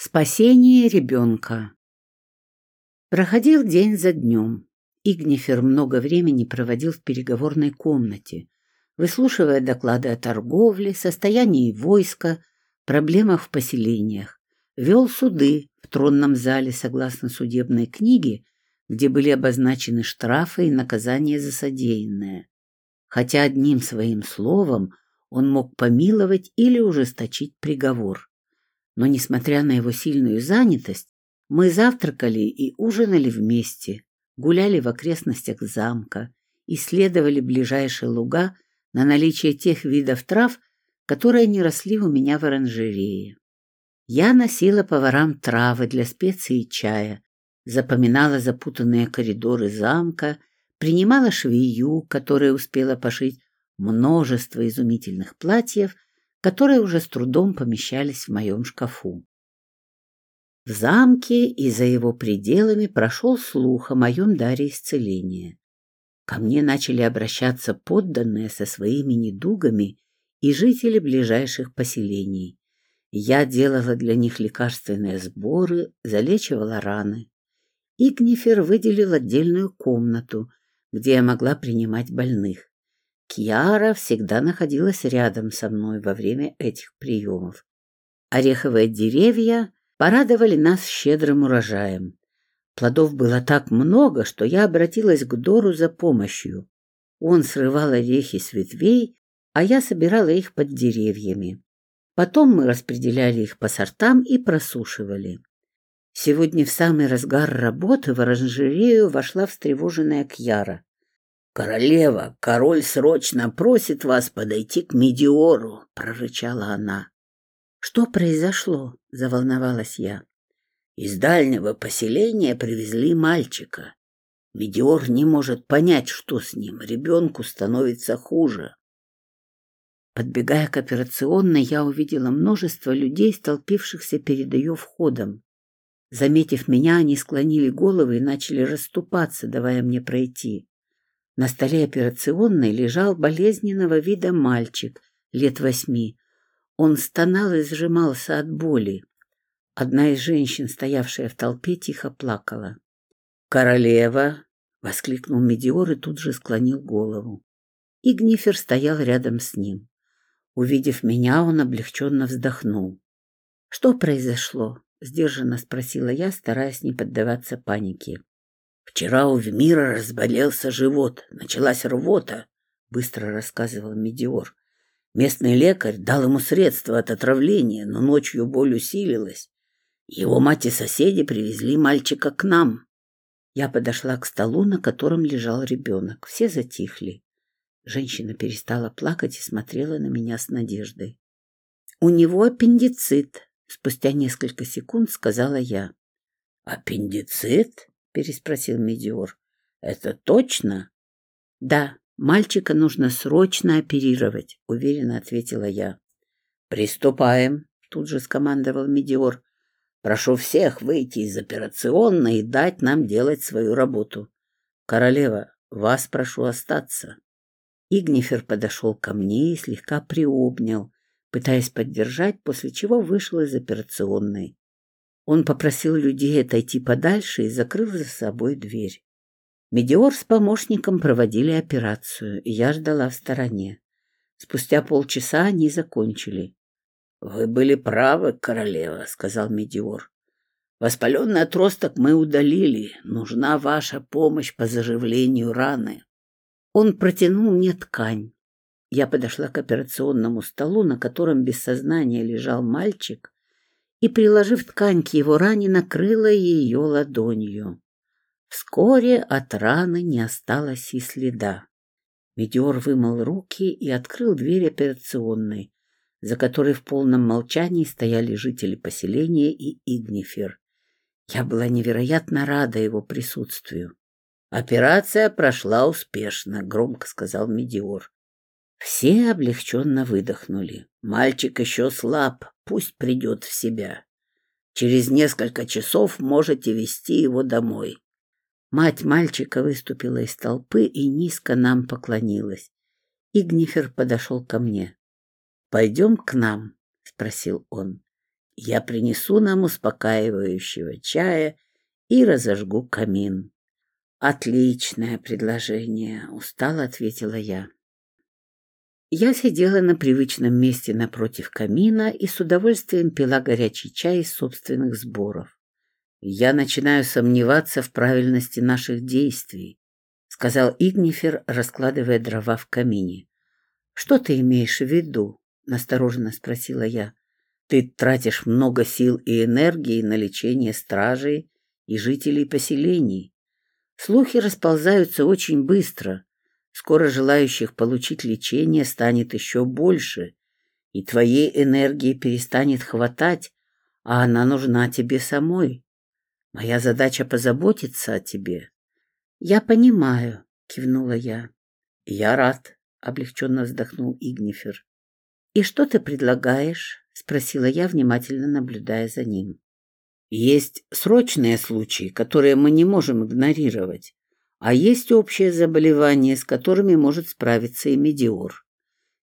Спасение ребенка. Проходил день за днем. Игнифер много времени проводил в переговорной комнате, выслушивая доклады о торговле, состоянии войска, проблемах в поселениях. Вел суды в тронном зале согласно судебной книге, где были обозначены штрафы и наказания за содеянное. Хотя одним своим словом он мог помиловать или ужесточить приговор но, несмотря на его сильную занятость, мы завтракали и ужинали вместе, гуляли в окрестностях замка, исследовали ближайшие луга на наличие тех видов трав, которые не росли у меня в оранжерее. Я носила поварам травы для специй и чая, запоминала запутанные коридоры замка, принимала швею, которая успела пошить множество изумительных платьев — которые уже с трудом помещались в моем шкафу. В замке и за его пределами прошел слух о моем даре исцеления. Ко мне начали обращаться подданные со своими недугами и жители ближайших поселений. Я делала для них лекарственные сборы, залечивала раны. Игнифер выделил отдельную комнату, где я могла принимать больных. Кьяра всегда находилась рядом со мной во время этих приемов. Ореховые деревья порадовали нас щедрым урожаем. Плодов было так много, что я обратилась к Дору за помощью. Он срывал орехи с ветвей, а я собирала их под деревьями. Потом мы распределяли их по сортам и просушивали. Сегодня в самый разгар работы в оранжерею вошла встревоженная Кьяра. «Королева, король срочно просит вас подойти к Медиору», — прорычала она. «Что произошло?» — заволновалась я. «Из дальнего поселения привезли мальчика. Медиор не может понять, что с ним. Ребенку становится хуже». Подбегая к операционной, я увидела множество людей, столпившихся перед ее входом. Заметив меня, они склонили головы и начали расступаться, давая мне пройти. На столе операционной лежал болезненного вида мальчик лет восьми. Он стонал и сжимался от боли. Одна из женщин, стоявшая в толпе, тихо плакала. «Королева!» — воскликнул Медиор и тут же склонил голову. Игнифер стоял рядом с ним. Увидев меня, он облегченно вздохнул. «Что произошло?» — сдержанно спросила я, стараясь не поддаваться панике. Вчера у Вмира разболелся живот, началась рвота, быстро рассказывал Медиор. Местный лекарь дал ему средства от отравления, но ночью боль усилилась. Его мать и соседи привезли мальчика к нам. Я подошла к столу, на котором лежал ребенок. Все затихли. Женщина перестала плакать и смотрела на меня с надеждой. «У него аппендицит», — спустя несколько секунд сказала я. «Аппендицит?» Переспросил Медиор. Это точно? Да, мальчика нужно срочно оперировать, уверенно ответила я. Приступаем, тут же скомандовал Медиор. Прошу всех выйти из операционной и дать нам делать свою работу. Королева, вас прошу остаться. Игнифер подошел ко мне и слегка приобнял, пытаясь поддержать, после чего вышел из операционной. Он попросил людей отойти подальше и закрыл за собой дверь. Медиор с помощником проводили операцию, и я ждала в стороне. Спустя полчаса они закончили. — Вы были правы, королева, — сказал Медиор. — Воспаленный отросток мы удалили. Нужна ваша помощь по заживлению раны. Он протянул мне ткань. Я подошла к операционному столу, на котором без сознания лежал мальчик, и, приложив ткань к его ране, накрыла ее ладонью. Вскоре от раны не осталось и следа. Метеор вымыл руки и открыл дверь операционной, за которой в полном молчании стояли жители поселения и Игнифер. Я была невероятно рада его присутствию. «Операция прошла успешно», — громко сказал Медиор. Все облегченно выдохнули. Мальчик еще слаб, пусть придет в себя. Через несколько часов можете вести его домой. Мать мальчика выступила из толпы и низко нам поклонилась. Игнифер подошел ко мне. — Пойдем к нам? — спросил он. Я принесу нам успокаивающего чая и разожгу камин. Отличное предложение, устало ответила я. Я сидела на привычном месте напротив камина и с удовольствием пила горячий чай из собственных сборов. Я начинаю сомневаться в правильности наших действий, сказал Игнифер, раскладывая дрова в камине. Что ты имеешь в виду? настороженно спросила я. Ты тратишь много сил и энергии на лечение стражей и жителей поселений. Слухи расползаются очень быстро. Скоро желающих получить лечение станет еще больше, и твоей энергии перестанет хватать, а она нужна тебе самой. Моя задача позаботиться о тебе. Я понимаю, кивнула я. Я рад, облегченно вздохнул Игнифер. И что ты предлагаешь? спросила я, внимательно наблюдая за ним. Есть срочные случаи, которые мы не можем игнорировать, а есть общее заболевание, с которыми может справиться и Медиор.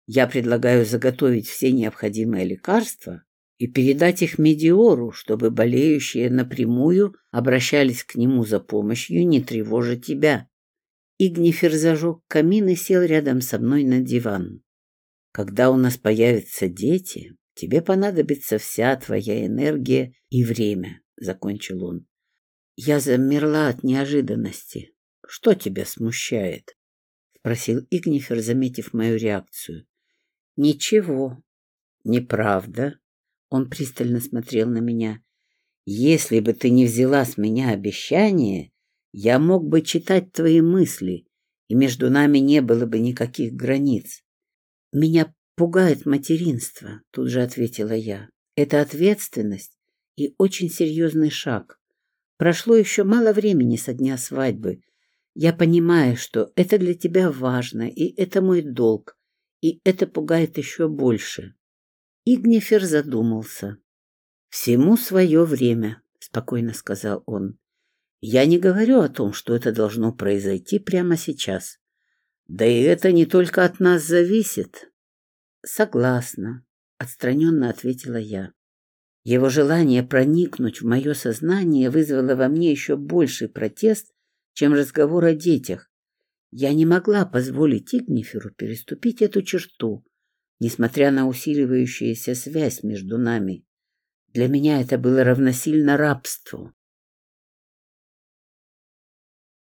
Я предлагаю заготовить все необходимые лекарства и передать их Медиору, чтобы болеющие напрямую обращались к нему за помощью, не тревожа тебя. Игнифер зажег камин и сел рядом со мной на диван. Когда у нас появятся дети, тебе понадобится вся твоя энергия и время, — закончил он. Я замерла от неожиданности. Что тебя смущает? — спросил Игнифер, заметив мою реакцию. — Ничего. — Неправда. Он пристально смотрел на меня. «Если бы ты не взяла с меня обещание, я мог бы читать твои мысли, и между нами не было бы никаких границ. Меня пугает материнство», — тут же ответила я. «Это ответственность и очень серьезный шаг. Прошло еще мало времени со дня свадьбы. Я понимаю, что это для тебя важно, и это мой долг, и это пугает еще больше. Игнифер задумался. «Всему свое время», — спокойно сказал он. «Я не говорю о том, что это должно произойти прямо сейчас. Да и это не только от нас зависит». «Согласна», — отстраненно ответила я. Его желание проникнуть в мое сознание вызвало во мне еще больший протест, чем разговор о детях. Я не могла позволить Игниферу переступить эту черту, несмотря на усиливающуюся связь между нами. Для меня это было равносильно рабству.